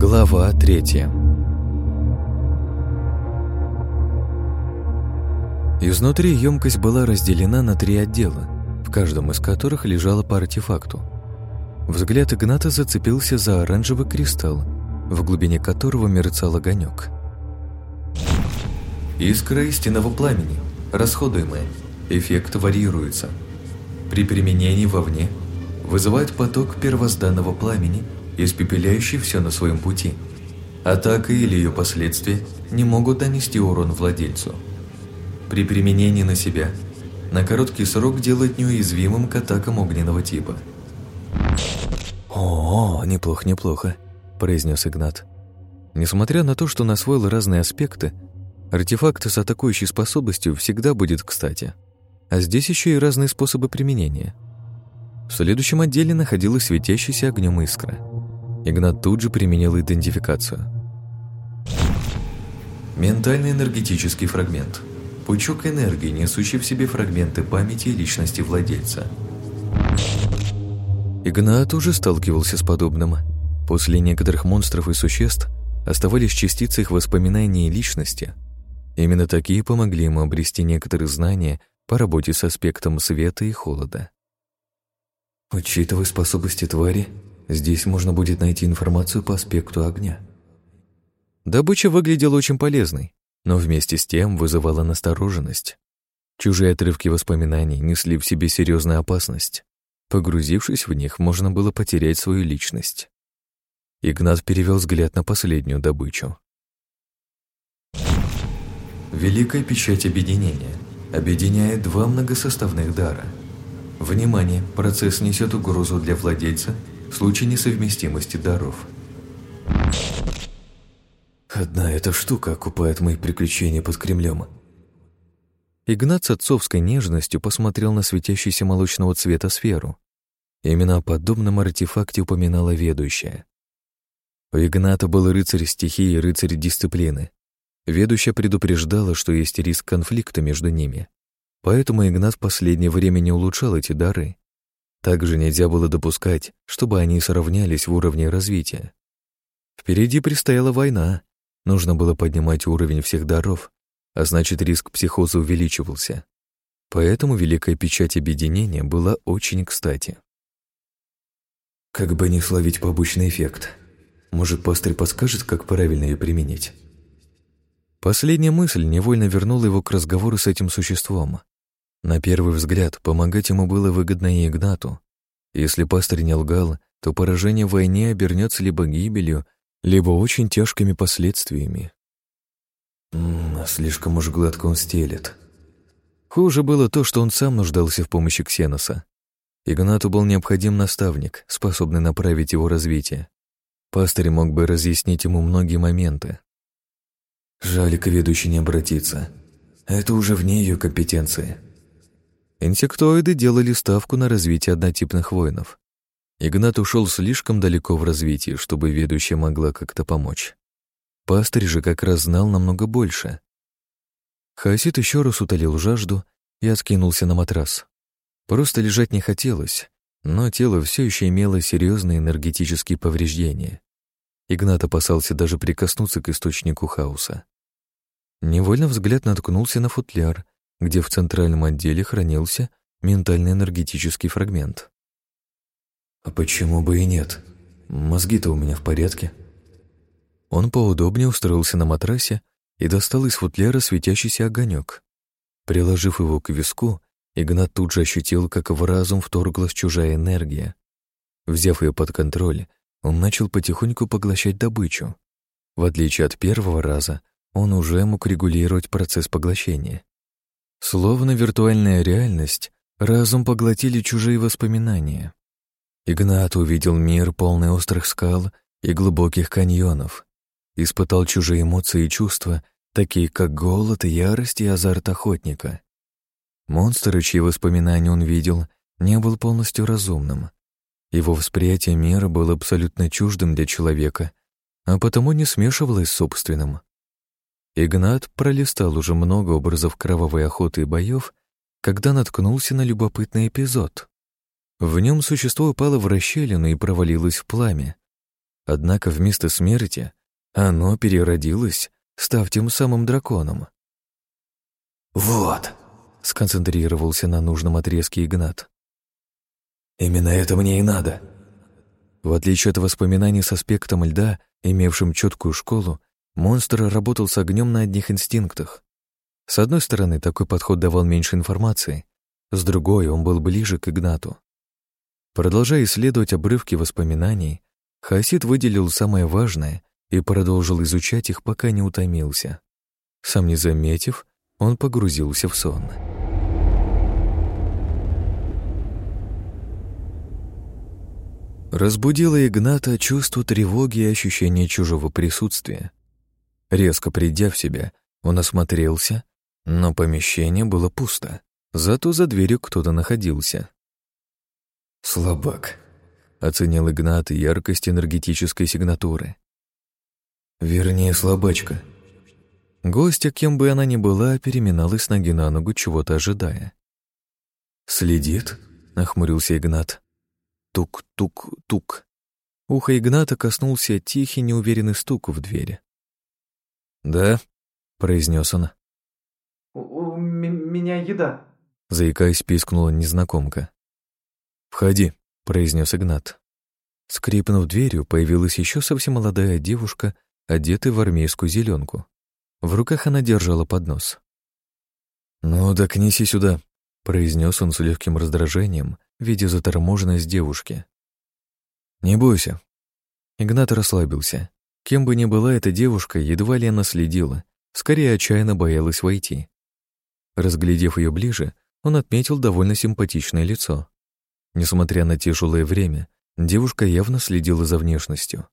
Глава третья Изнутри емкость была разделена на три отдела, в каждом из которых лежала по артефакту. Взгляд Игната зацепился за оранжевый кристалл, в глубине которого мерцал огонек. Искра истинного пламени, расходуемая. Эффект варьируется. При применении вовне вызывает поток первозданного пламени, испепеляющий все на своем пути. Атака или ее последствия не могут нанести урон владельцу. При применении на себя на короткий срок делает неуязвимым к атакам огненного типа. «О, неплохо, неплохо», – произнес Игнат. Несмотря на то, что он освоил разные аспекты, артефакт с атакующей способностью всегда будет кстати. А здесь еще и разные способы применения. В следующем отделе находилась светящаяся огнем искра. Игнат тут же применил идентификацию. Ментальный энергетический фрагмент. Пучок энергии, несущий в себе фрагменты памяти и личности владельца. Игнат уже сталкивался с подобным. После некоторых монстров и существ оставались частицы их воспоминаний и личности. Именно такие помогли ему обрести некоторые знания по работе с аспектом света и холода. Учитывая способности твари, здесь можно будет найти информацию по аспекту огня. Добыча выглядела очень полезной, но вместе с тем вызывала настороженность. Чужие отрывки воспоминаний несли в себе серьезную опасность. Погрузившись в них, можно было потерять свою личность. Игнат перевел взгляд на последнюю добычу. Великая печать объединения — объединяет два многосоставных дара. Внимание, процесс несет угрозу для владельца случае несовместимости даров. Одна эта штука окупает мои приключения под Кремлем. Игнат с отцовской нежностью посмотрел на светящуюся молочного цвета сферу. Именно о подобном артефакте упоминала ведущая. У Игната был рыцарь стихии и рыцарь дисциплины. Ведущая предупреждала, что есть риск конфликта между ними. Поэтому Игнат в последнее время не улучшал эти дары. Также нельзя было допускать, чтобы они сравнялись в уровне развития. Впереди предстояла война. Нужно было поднимать уровень всех даров, а значит, риск психоза увеличивался. Поэтому Великая Печать Объединения была очень кстати. Как бы не словить побочный эффект. Может, пастырь подскажет, как правильно ее применить? Последняя мысль невольно вернула его к разговору с этим существом. На первый взгляд, помогать ему было выгодно и Игнату. Если пастырь не лгал, то поражение в войне обернется либо гибелью, либо очень тяжкими последствиями. М слишком уж гладко он стелет. Хуже было то, что он сам нуждался в помощи Ксеноса. Игнату был необходим наставник, способный направить его развитие. Пастырь мог бы разъяснить ему многие моменты, Жаль, к ведущей не обратиться. Это уже вне ее компетенции. Инсектоиды делали ставку на развитие однотипных воинов. Игнат ушел слишком далеко в развитии, чтобы ведущая могла как-то помочь. Пастырь же как раз знал намного больше. Хасид еще раз утолил жажду и откинулся на матрас. Просто лежать не хотелось, но тело все еще имело серьезные энергетические повреждения. Игнат опасался даже прикоснуться к источнику хаоса. Невольно взгляд наткнулся на футляр, где в центральном отделе хранился ментальный энергетический фрагмент. «А почему бы и нет? Мозги-то у меня в порядке». Он поудобнее устроился на матрасе и достал из футляра светящийся огонек. Приложив его к виску, Игнат тут же ощутил, как в разум вторглась чужая энергия. Взяв ее под контроль, он начал потихоньку поглощать добычу. В отличие от первого раза, он уже мог регулировать процесс поглощения. Словно виртуальная реальность, разум поглотили чужие воспоминания. Игнат увидел мир, полный острых скал и глубоких каньонов. Испытал чужие эмоции и чувства, такие как голод, ярость и азарт охотника. Монстр, чьи воспоминания он видел, не был полностью разумным. Его восприятие мира было абсолютно чуждым для человека, а потому не смешивалось с собственным. Игнат пролистал уже много образов кровавой охоты и боев, когда наткнулся на любопытный эпизод. В нем существо упало в расщелину и провалилось в пламя. Однако вместо смерти оно переродилось, став тем самым драконом. «Вот», — сконцентрировался на нужном отрезке Игнат. «Именно это мне и надо». В отличие от воспоминаний с аспектом льда, имевшим четкую школу, монстр работал с огнем на одних инстинктах. С одной стороны, такой подход давал меньше информации, с другой он был ближе к Игнату. Продолжая исследовать обрывки воспоминаний, Хасид выделил самое важное и продолжил изучать их, пока не утомился. Сам не заметив, он погрузился в сон. Разбудило Игната чувство тревоги и ощущение чужого присутствия. Резко придя в себя, он осмотрелся, но помещение было пусто. Зато за дверью кто-то находился. «Слабак», — оценил Игнат яркость энергетической сигнатуры. «Вернее, слабачка», Гостья, кем бы она ни была, переминалась ноги на ногу, чего-то ожидая. «Следит?» — нахмурился Игнат. Тук-тук-тук. Ухо Игната коснулся тихий, неуверенный стук в двери. «Да», — произнес он. «У, у меня еда», — заикаясь, пискнула незнакомка. «Входи», — произнес Игнат. Скрипнув дверью, появилась еще совсем молодая девушка, одетая в армейскую зеленку. В руках она держала поднос. «Ну, так неси сюда», — произнес он с легким раздражением, видя заторможенность девушки. «Не бойся». Игнат расслабился. Кем бы ни была эта девушка, едва ли она следила, скорее отчаянно боялась войти. Разглядев ее ближе, он отметил довольно симпатичное лицо. Несмотря на тяжелое время, девушка явно следила за внешностью.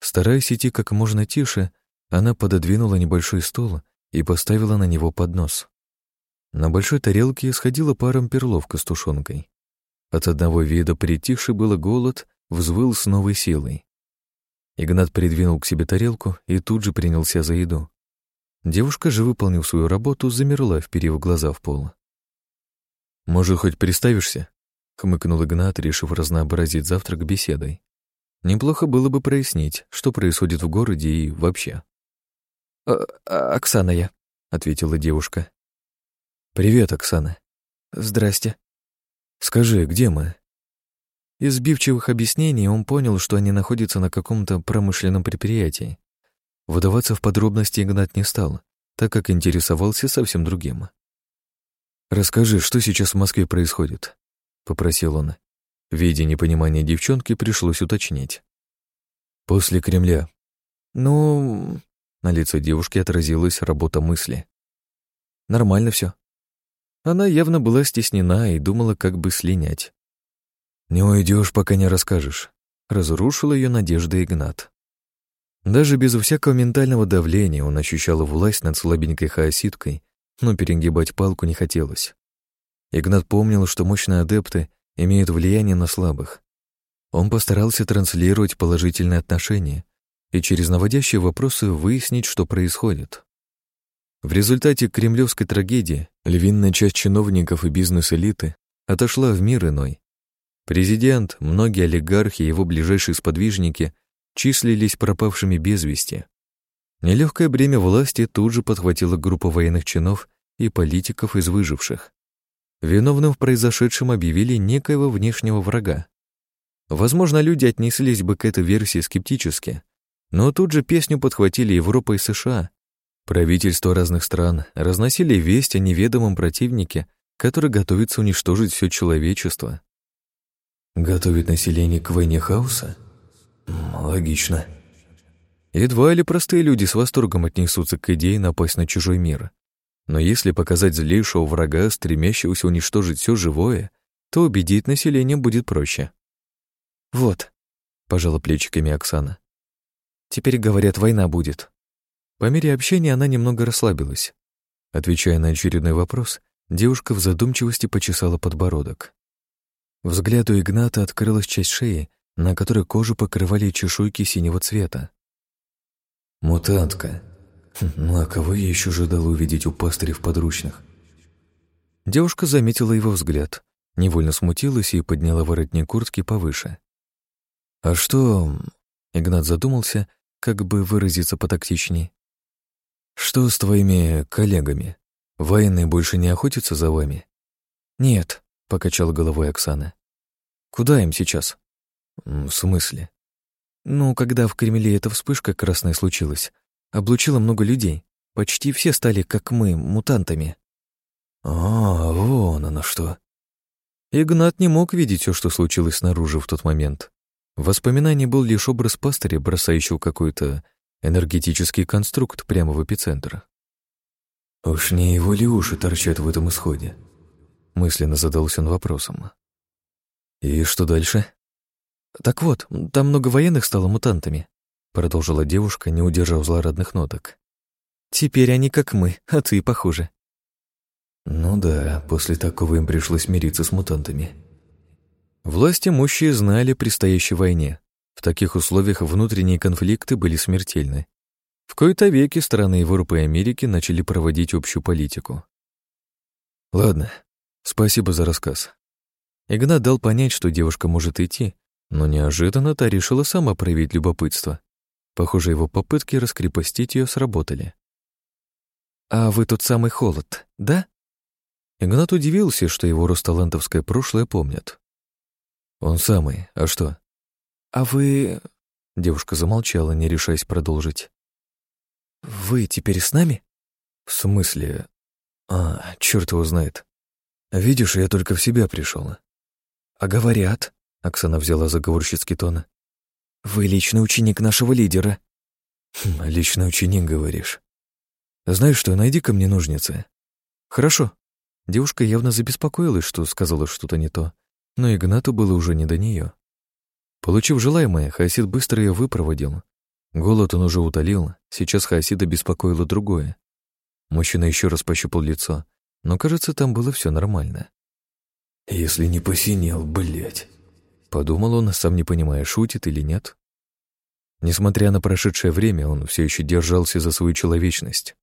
Стараясь идти как можно тише, она пододвинула небольшой стул и поставила на него поднос. На большой тарелке сходила паром перловка с тушенкой. От одного вида притихший было голод, взвыл с новой силой. Игнат придвинул к себе тарелку и тут же принялся за еду. Девушка же, выполнив свою работу, замерла, вперив глаза в пол. «Может, хоть представишься?» — хмыкнул Игнат, решив разнообразить завтрак беседой. «Неплохо было бы прояснить, что происходит в городе и вообще». «Э, «Оксана я», — ответила девушка. «Привет, Оксана». «Здрасте». «Скажи, где мы?» Из сбивчивых объяснений он понял, что они находятся на каком-то промышленном предприятии. Выдаваться в подробности Игнат не стал, так как интересовался совсем другим. «Расскажи, что сейчас в Москве происходит?» — попросил он. Видя непонимание девчонки, пришлось уточнить. «После Кремля». «Ну...» На лице девушки отразилась работа мысли. «Нормально все. Она явно была стеснена и думала, как бы слинять. «Не уйдешь, пока не расскажешь», — разрушил ее надежды Игнат. Даже без всякого ментального давления он ощущал власть над слабенькой хаоситкой, но перегибать палку не хотелось. Игнат помнил, что мощные адепты имеют влияние на слабых. Он постарался транслировать положительные отношения и через наводящие вопросы выяснить, что происходит. В результате кремлевской трагедии львиная часть чиновников и бизнес-элиты отошла в мир иной. Президент, многие олигархи и его ближайшие сподвижники числились пропавшими без вести. Нелегкое бремя власти тут же подхватила группа военных чинов и политиков из выживших. Виновным в произошедшем объявили некоего внешнего врага. Возможно, люди отнеслись бы к этой версии скептически, но тут же песню подхватили Европа и США. Правительства разных стран разносили весть о неведомом противнике, который готовится уничтожить все человечество. Готовит население к войне хаоса? Логично. Едва ли простые люди с восторгом отнесутся к идее напасть на чужой мир. Но если показать злейшего врага, стремящегося уничтожить все живое, то убедить население будет проще. «Вот», — пожала плечиками Оксана. Теперь, говорят, война будет. По мере общения она немного расслабилась. Отвечая на очередной вопрос, девушка в задумчивости почесала подбородок. Взгляду Игната открылась часть шеи, на которой кожу покрывали чешуйки синего цвета. «Мутантка. Хм, ну а кого я еще ожидал увидеть у пастыря в подручных?» Девушка заметила его взгляд, невольно смутилась и подняла воротник куртки повыше. «А что...» Игнат задумался, как бы выразиться потактичней. «Что с твоими коллегами? Военные больше не охотятся за вами?» «Нет», — покачала головой Оксана. «Куда им сейчас?» «В смысле?» «Ну, когда в Кремле эта вспышка красная случилась, облучила много людей. Почти все стали, как мы, мутантами». «А, вон оно что!» Игнат не мог видеть все, что случилось снаружи в тот момент. В воспоминании был лишь образ пастыря, бросающего какой-то энергетический конструкт прямо в эпицентр. «Уж не его ли уши торчат в этом исходе?» Мысленно задался он вопросом. «И что дальше?» «Так вот, там много военных стало мутантами», продолжила девушка, не удержав злорадных ноток. «Теперь они как мы, а ты похуже». «Ну да, после такого им пришлось мириться с мутантами». Власти имущие знали о предстоящей войне. В таких условиях внутренние конфликты были смертельны. В кои-то веки страны Европы и Америки начали проводить общую политику. Ладно, спасибо за рассказ. Игнат дал понять, что девушка может идти, но неожиданно та решила сама проявить любопытство. Похоже, его попытки раскрепостить ее сработали. «А вы тот самый холод, да?» Игнат удивился, что его росталантовское прошлое помнят. «Он самый. А что?» «А вы...» Девушка замолчала, не решаясь продолжить. «Вы теперь с нами?» «В смысле? А, черт его знает. Видишь, я только в себя пришел. «А говорят...» — Оксана взяла заговорщицкий тон. «Вы личный ученик нашего лидера». Хм, «Личный ученик, говоришь. Знаешь что, найди ко мне ножницы». «Хорошо». Девушка явно забеспокоилась, что сказала что-то не то но Игнату было уже не до нее. Получив желаемое, Хасид быстро ее выпроводил. Голод он уже утолил, сейчас Хасида беспокоило другое. Мужчина еще раз пощупал лицо, но, кажется, там было все нормально. «Если не посинел, блядь!» Подумал он, сам не понимая, шутит или нет. Несмотря на прошедшее время, он все еще держался за свою человечность.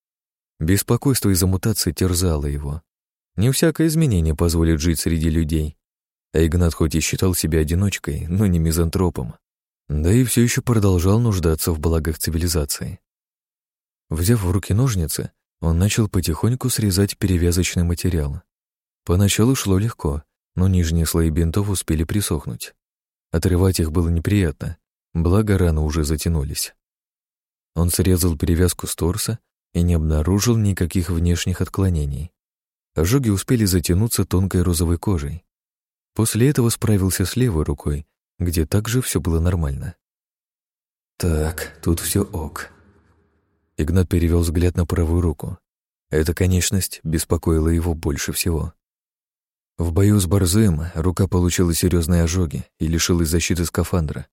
Беспокойство из-за мутации терзало его. Не всякое изменение позволит жить среди людей, а Игнат хоть и считал себя одиночкой, но не мизантропом, да и все еще продолжал нуждаться в благах цивилизации. Взяв в руки ножницы, он начал потихоньку срезать перевязочный материал. Поначалу шло легко, но нижние слои бинтов успели присохнуть. Отрывать их было неприятно, благо раны уже затянулись. Он срезал перевязку с торса и не обнаружил никаких внешних отклонений. Ожоги успели затянуться тонкой розовой кожей. После этого справился с левой рукой, где также все было нормально. «Так, тут все ок». Игнат перевел взгляд на правую руку. Эта конечность беспокоила его больше всего. В бою с Борзым рука получила серьезные ожоги и лишилась защиты скафандра.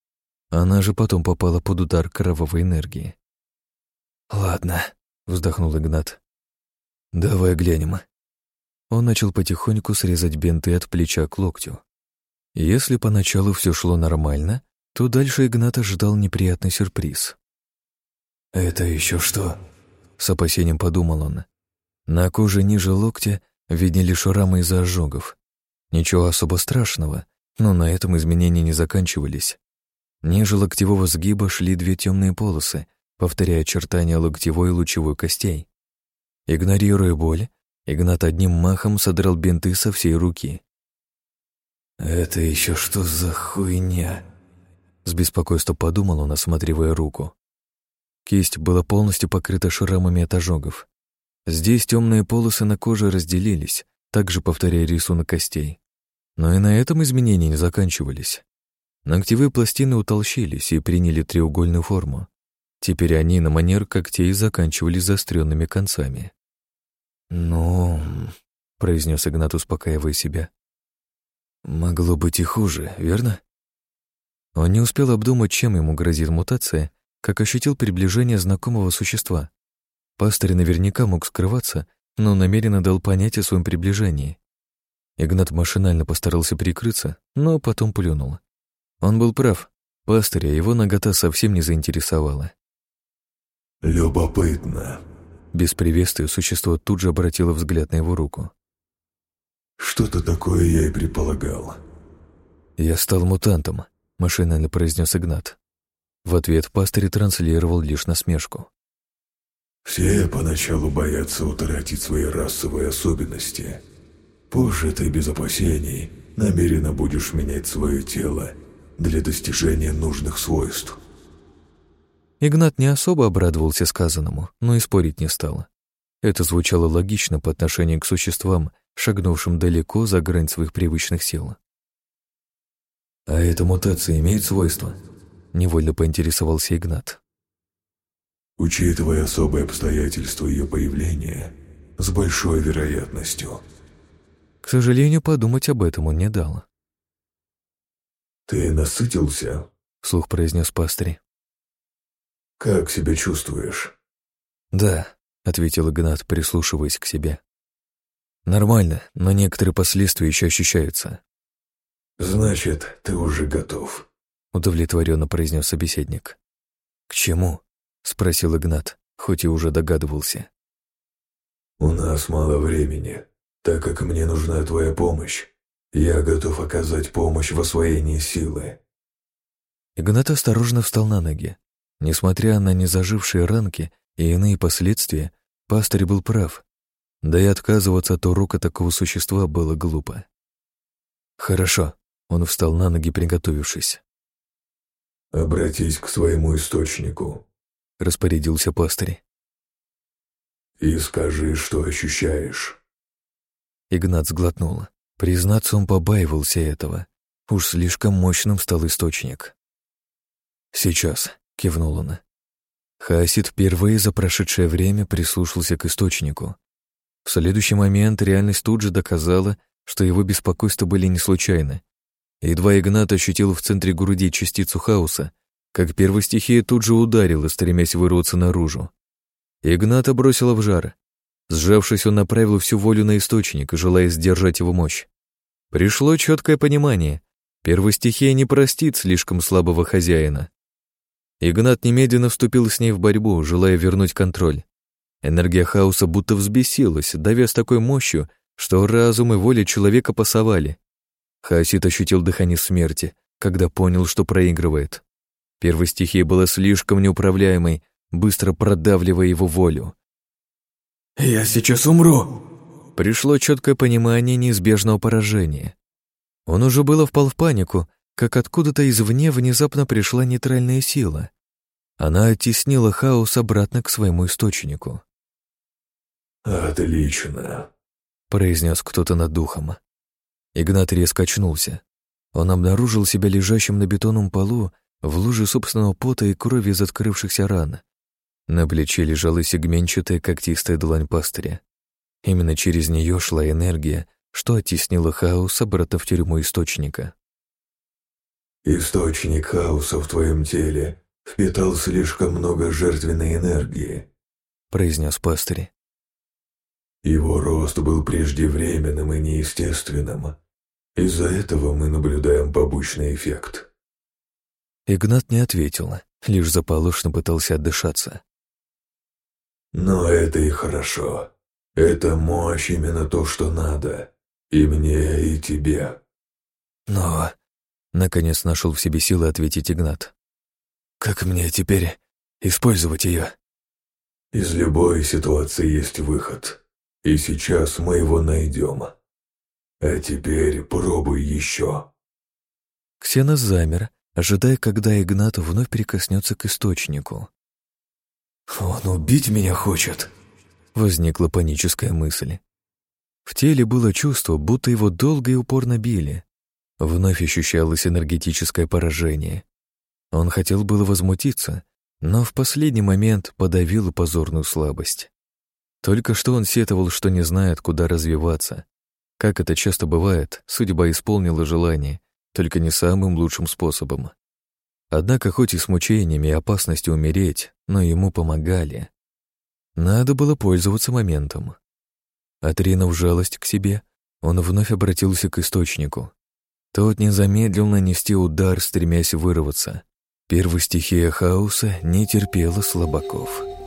Она же потом попала под удар кровавой энергии. «Ладно», — вздохнул Игнат. «Давай глянем». Он начал потихоньку срезать бинты от плеча к локтю. Если поначалу все шло нормально, то дальше Игната ждал неприятный сюрприз. «Это еще что?» — с опасением подумал он. На коже ниже локтя виднели шрамы из-за ожогов. Ничего особо страшного, но на этом изменения не заканчивались. Ниже локтевого сгиба шли две темные полосы, повторяя очертания локтевой и лучевой костей. Игнорируя боль, Игнат одним махом содрал бинты со всей руки. «Это еще что за хуйня?» С беспокойством подумал он, осматривая руку. Кисть была полностью покрыта шрамами от ожогов. Здесь темные полосы на коже разделились, также повторяя рисунок костей. Но и на этом изменения не заканчивались. Ногтевые пластины утолщились и приняли треугольную форму. Теперь они на манер когтей заканчивались заостренными концами. «Ну...» — произнес Игнат, успокаивая себя. «Могло быть и хуже, верно?» Он не успел обдумать, чем ему грозит мутация, как ощутил приближение знакомого существа. Пастырь наверняка мог скрываться, но намеренно дал понять о своем приближении. Игнат машинально постарался прикрыться, но потом плюнул. Он был прав. Пастыря его нагота совсем не заинтересовала. «Любопытно», без приветствия существо тут же обратило взгляд на его руку. «Что-то такое я и предполагал». «Я стал мутантом», — машинально произнес Игнат. В ответ пастырь транслировал лишь насмешку. «Все поначалу боятся утратить свои расовые особенности. Позже ты без опасений намеренно будешь менять свое тело для достижения нужных свойств». Игнат не особо обрадовался сказанному, но и спорить не стал. Это звучало логично по отношению к существам, шагнувшим далеко за грань своих привычных сил. «А эта мутация имеет свойства?» — невольно поинтересовался Игнат. «Учитывая особые обстоятельства ее появления, с большой вероятностью». К сожалению, подумать об этом он не дал. «Ты насытился?» — вслух произнес пастырь. «Как себя чувствуешь?» «Да», — ответил Игнат, прислушиваясь к себе. «Нормально, но некоторые последствия еще ощущаются». «Значит, ты уже готов», — удовлетворенно произнес собеседник. «К чему?» — спросил Игнат, хоть и уже догадывался. «У нас мало времени, так как мне нужна твоя помощь. Я готов оказать помощь в освоении силы». Игнат осторожно встал на ноги. Несмотря на незажившие ранки и иные последствия, пастырь был прав. Да и отказываться от урока такого существа было глупо. «Хорошо», — он встал на ноги, приготовившись. «Обратись к своему источнику», — распорядился пастырь. «И скажи, что ощущаешь». Игнат сглотнул. Признаться, он побаивался этого. Уж слишком мощным стал источник. «Сейчас», кивнул он. Хасид впервые за прошедшее время прислушался к источнику. В следующий момент реальность тут же доказала, что его беспокойства были не случайны. Едва Игнат ощутил в центре груди частицу хаоса, как первая стихия тут же ударила, стремясь вырваться наружу. Игната бросила в жар. Сжавшись, он направил всю волю на источник, желая сдержать его мощь. Пришло четкое понимание. Первая стихия не простит слишком слабого хозяина. Игнат немедленно вступил с ней в борьбу, желая вернуть контроль. Энергия хаоса будто взбесилась, давя с такой мощью, что разум и воля человека пасовали. Хаосит ощутил дыхание смерти, когда понял, что проигрывает. Первая стихия была слишком неуправляемой, быстро продавливая его волю. «Я сейчас умру!» Пришло четкое понимание неизбежного поражения. Он уже было впал в панику, как откуда-то извне внезапно пришла нейтральная сила. Она оттеснила хаос обратно к своему источнику. «Отлично», — произнес кто-то над духом. Игнат резко очнулся. Он обнаружил себя лежащим на бетонном полу в луже собственного пота и крови из открывшихся ран. На плече лежала сегменчатая когтистая длань пастыря. Именно через нее шла энергия, что оттеснила хаос обратно в тюрьму источника. Источник хаоса в твоем теле впитал слишком много жертвенной энергии», — произнес пастырь. «Его рост был преждевременным и неестественным. Из-за этого мы наблюдаем побочный эффект». Игнат не ответил, лишь заполошно пытался отдышаться. «Но это и хорошо. Это мощь именно то, что надо. И мне, и тебе». «Но Наконец нашел в себе силы ответить Игнат. «Как мне теперь использовать ее?» «Из любой ситуации есть выход, и сейчас мы его найдем. А теперь пробуй еще». Ксенос замер, ожидая, когда Игнат вновь прикоснется к источнику. «Он убить меня хочет!» Возникла паническая мысль. В теле было чувство, будто его долго и упорно били. Вновь ощущалось энергетическое поражение. Он хотел было возмутиться, но в последний момент подавил позорную слабость. Только что он сетовал, что не знает, куда развиваться. Как это часто бывает, судьба исполнила желание, только не самым лучшим способом. Однако хоть и с мучениями и опасностью умереть, но ему помогали. Надо было пользоваться моментом. Отринув жалость к себе, он вновь обратился к источнику. Тот не замедлил нанести удар, стремясь вырваться. Первая стихия хаоса не терпела слабаков.